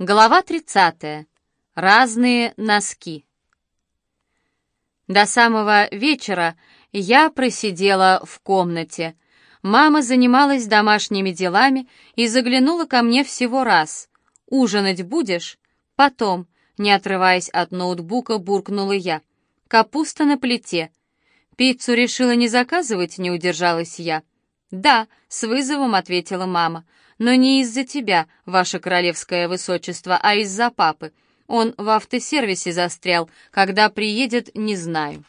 Глава 30. Разные носки. До самого вечера я просидела в комнате. Мама занималась домашними делами и заглянула ко мне всего раз. «Ужинать будешь?» «Потом», не отрываясь от ноутбука, буркнула я. «Капуста на плите». «Пиццу решила не заказывать?» — не удержалась я. «Да», — с вызовом ответила мама но не из-за тебя, ваше королевское высочество, а из-за папы. Он в автосервисе застрял. Когда приедет, не знаю».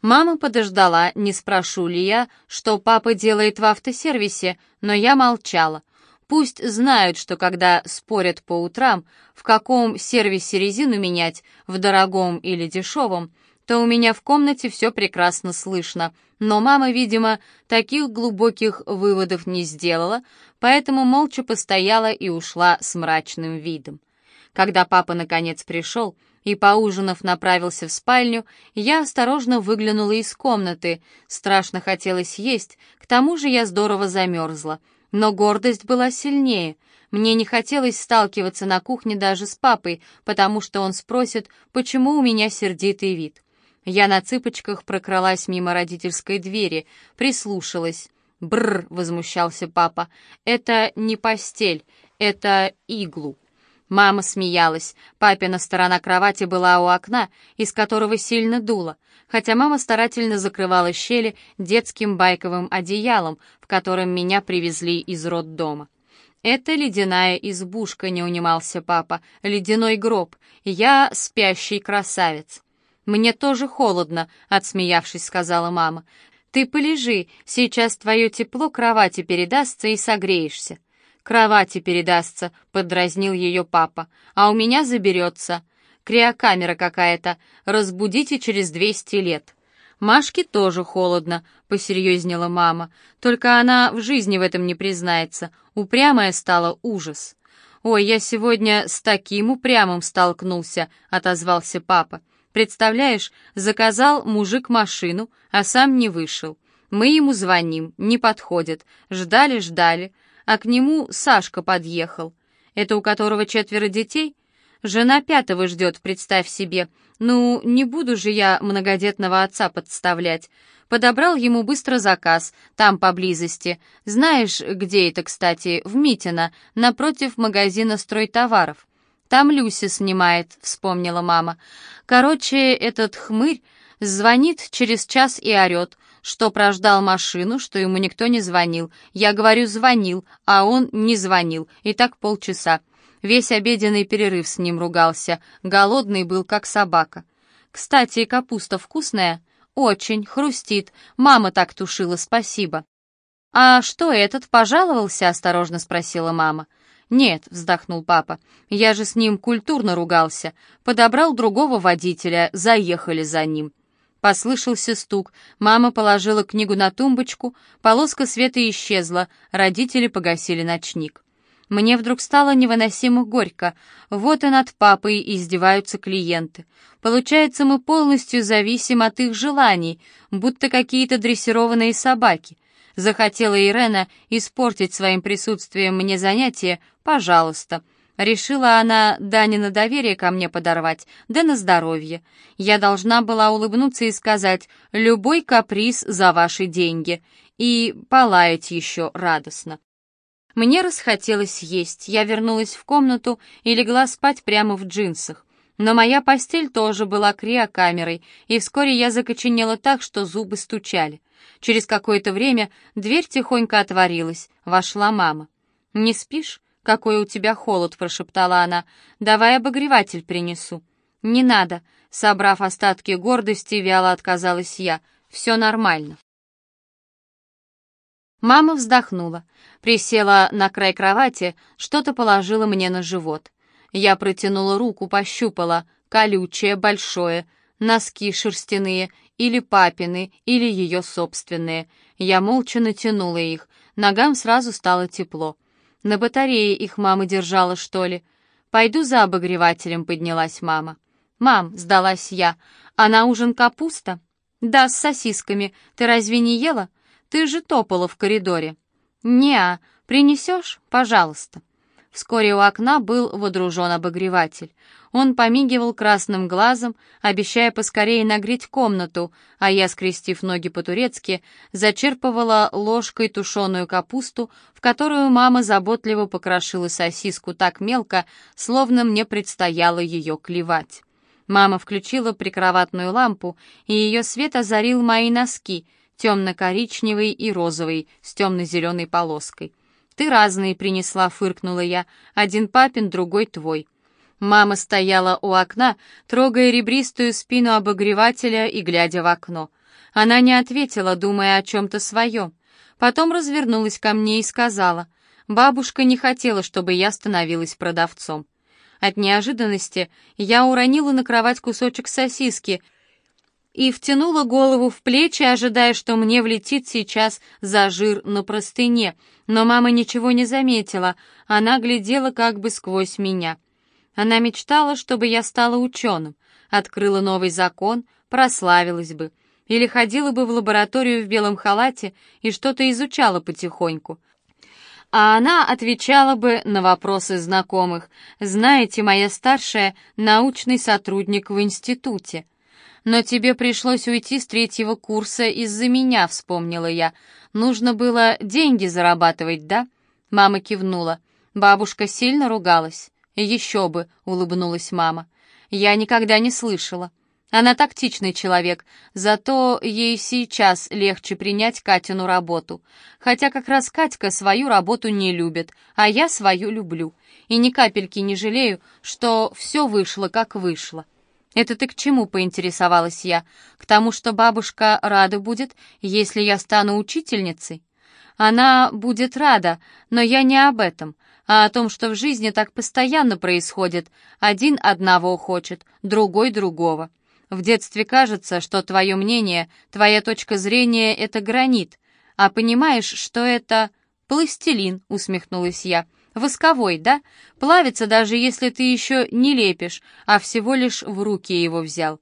Мама подождала, не спрошу ли я, что папа делает в автосервисе, но я молчала. Пусть знают, что когда спорят по утрам, в каком сервисе резину менять, в дорогом или дешевом, то у меня в комнате все прекрасно слышно, но мама, видимо, таких глубоких выводов не сделала, поэтому молча постояла и ушла с мрачным видом. Когда папа наконец пришел и, поужинав, направился в спальню, я осторожно выглянула из комнаты. Страшно хотелось есть, к тому же я здорово замерзла. Но гордость была сильнее. Мне не хотелось сталкиваться на кухне даже с папой, потому что он спросит, почему у меня сердитый вид. Я на цыпочках прокралась мимо родительской двери, прислушалась. «Бррр!» — возмущался папа. «Это не постель, это иглу». Мама смеялась. Папина сторона кровати была у окна, из которого сильно дуло, хотя мама старательно закрывала щели детским байковым одеялом, в котором меня привезли из роддома. «Это ледяная избушка», — не унимался папа, — «ледяной гроб. Я спящий красавец». «Мне тоже холодно», — отсмеявшись, сказала мама. «Ты полежи, сейчас твое тепло кровати передастся и согреешься». «Кровати передастся», — подразнил ее папа. «А у меня заберется. Криокамера какая-то. Разбудите через двести лет». «Машке тоже холодно», — посерьезнела мама. «Только она в жизни в этом не признается. Упрямая стала ужас». «Ой, я сегодня с таким упрямым столкнулся», — отозвался папа. Представляешь, заказал мужик машину, а сам не вышел. Мы ему звоним, не подходит. Ждали-ждали, а к нему Сашка подъехал. Это у которого четверо детей? Жена пятого ждет, представь себе. Ну, не буду же я многодетного отца подставлять. Подобрал ему быстро заказ, там поблизости. Знаешь, где это, кстати, в Митино, напротив магазина стройтоваров. «Там Люся снимает», — вспомнила мама. «Короче, этот хмырь звонит через час и орет, что прождал машину, что ему никто не звонил. Я говорю, звонил, а он не звонил, и так полчаса. Весь обеденный перерыв с ним ругался, голодный был, как собака. Кстати, капуста вкусная? Очень, хрустит. Мама так тушила, спасибо. «А что этот пожаловался?» — осторожно спросила мама. «Нет», — вздохнул папа, — «я же с ним культурно ругался. Подобрал другого водителя, заехали за ним». Послышался стук. Мама положила книгу на тумбочку, полоска света исчезла, родители погасили ночник. Мне вдруг стало невыносимо горько. Вот и над папой издеваются клиенты. Получается, мы полностью зависим от их желаний, будто какие-то дрессированные собаки. Захотела Ирена испортить своим присутствием мне занятие, пожалуйста. Решила она Дани на доверие ко мне подорвать, да на здоровье. Я должна была улыбнуться и сказать «любой каприз за ваши деньги» и полаять еще радостно. Мне расхотелось есть, я вернулась в комнату и легла спать прямо в джинсах. Но моя постель тоже была криокамерой, и вскоре я закоченела так, что зубы стучали. Через какое-то время дверь тихонько отворилась, вошла мама. «Не спишь? Какой у тебя холод!» — прошептала она. «Давай обогреватель принесу». «Не надо», — собрав остатки гордости, вяло отказалась я. «Все нормально». Мама вздохнула, присела на край кровати, что-то положила мне на живот. Я протянула руку, пощупала, колючее, большое, носки шерстяные, или папины, или ее собственные. Я молча натянула их, ногам сразу стало тепло. На батарее их мама держала, что ли? «Пойду за обогревателем», — поднялась мама. «Мам», — сдалась я, — «а на ужин капуста?» «Да, с сосисками. Ты разве не ела? Ты же топала в коридоре». «Не-а. Принесешь? Пожалуйста». Вскоре у окна был водружен обогреватель. Он помигивал красным глазом, обещая поскорее нагреть комнату, а я, скрестив ноги по-турецки, зачерпывала ложкой тушеную капусту, в которую мама заботливо покрошила сосиску так мелко, словно мне предстояло ее клевать. Мама включила прикроватную лампу, и ее свет озарил мои носки, темно-коричневый и розовый, с темно-зеленой полоской. «Ты разные принесла», — фыркнула я. «Один папин, другой твой». Мама стояла у окна, трогая ребристую спину обогревателя и глядя в окно. Она не ответила, думая о чем-то своем. Потом развернулась ко мне и сказала, «Бабушка не хотела, чтобы я становилась продавцом». От неожиданности я уронила на кровать кусочек сосиски — и втянула голову в плечи, ожидая, что мне влетит сейчас за жир на простыне, но мама ничего не заметила, она глядела как бы сквозь меня. Она мечтала, чтобы я стала ученым, открыла новый закон, прославилась бы, или ходила бы в лабораторию в белом халате и что-то изучала потихоньку. А она отвечала бы на вопросы знакомых. «Знаете, моя старшая — научный сотрудник в институте». «Но тебе пришлось уйти с третьего курса из-за меня», — вспомнила я. «Нужно было деньги зарабатывать, да?» Мама кивнула. Бабушка сильно ругалась. «Еще бы», — улыбнулась мама. «Я никогда не слышала. Она тактичный человек, зато ей сейчас легче принять Катину работу. Хотя как раз Катька свою работу не любит, а я свою люблю. И ни капельки не жалею, что все вышло, как вышло». «Это ты к чему?» — поинтересовалась я. «К тому, что бабушка рада будет, если я стану учительницей?» «Она будет рада, но я не об этом, а о том, что в жизни так постоянно происходит. Один одного хочет, другой другого. В детстве кажется, что твое мнение, твоя точка зрения — это гранит, а понимаешь, что это пластилин», — усмехнулась я. Восковой, да? Плавится, даже если ты еще не лепишь, а всего лишь в руки его взял.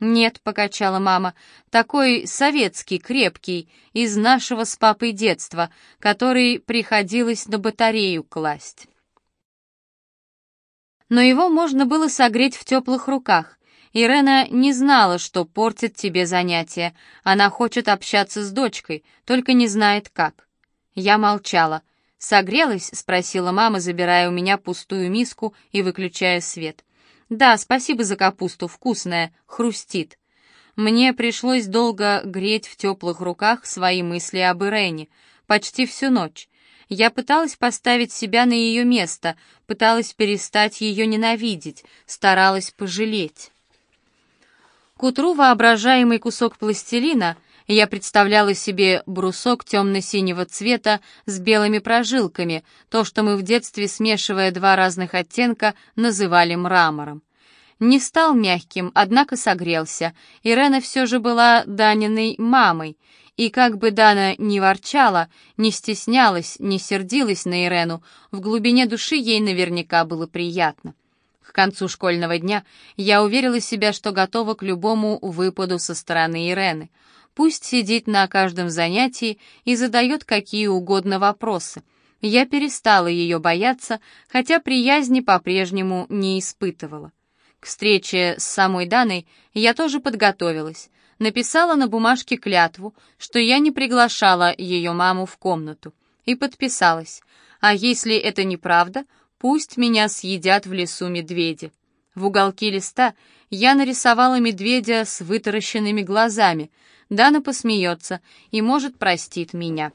«Нет», — покачала мама, — «такой советский, крепкий, из нашего с папой детства, который приходилось на батарею класть». Но его можно было согреть в теплых руках. Ирена не знала, что портит тебе занятия. Она хочет общаться с дочкой, только не знает как. Я молчала. «Согрелась?» — спросила мама, забирая у меня пустую миску и выключая свет. «Да, спасибо за капусту, вкусная, хрустит». Мне пришлось долго греть в теплых руках свои мысли об Ирене, почти всю ночь. Я пыталась поставить себя на ее место, пыталась перестать ее ненавидеть, старалась пожалеть. К утру воображаемый кусок пластилина я представляла себе брусок темно-синего цвета с белыми прожилками, то, что мы в детстве, смешивая два разных оттенка, называли мрамором. Не стал мягким, однако согрелся. Ирена все же была Даниной мамой, и как бы Дана ни ворчала, не стеснялась, не сердилась на Ирену, в глубине души ей наверняка было приятно. К концу школьного дня я уверила себя, что готова к любому выпаду со стороны Ирены — Пусть сидит на каждом занятии и задает какие угодно вопросы. Я перестала ее бояться, хотя приязни по-прежнему не испытывала. К встрече с самой Даной я тоже подготовилась. Написала на бумажке клятву, что я не приглашала ее маму в комнату. И подписалась. А если это неправда, пусть меня съедят в лесу медведи. В уголке листа я нарисовала медведя с вытаращенными глазами — Дана посмеется и, может, простит меня.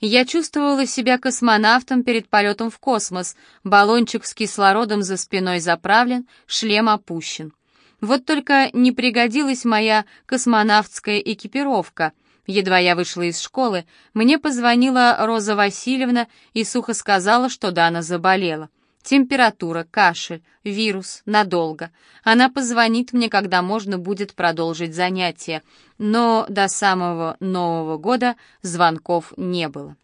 Я чувствовала себя космонавтом перед полетом в космос, баллончик с кислородом за спиной заправлен, шлем опущен. Вот только не пригодилась моя космонавтская экипировка. Едва я вышла из школы, мне позвонила Роза Васильевна и сухо сказала, что Дана заболела. Температура, кашель, вирус, надолго. Она позвонит мне, когда можно будет продолжить занятия, но до самого Нового года звонков не было.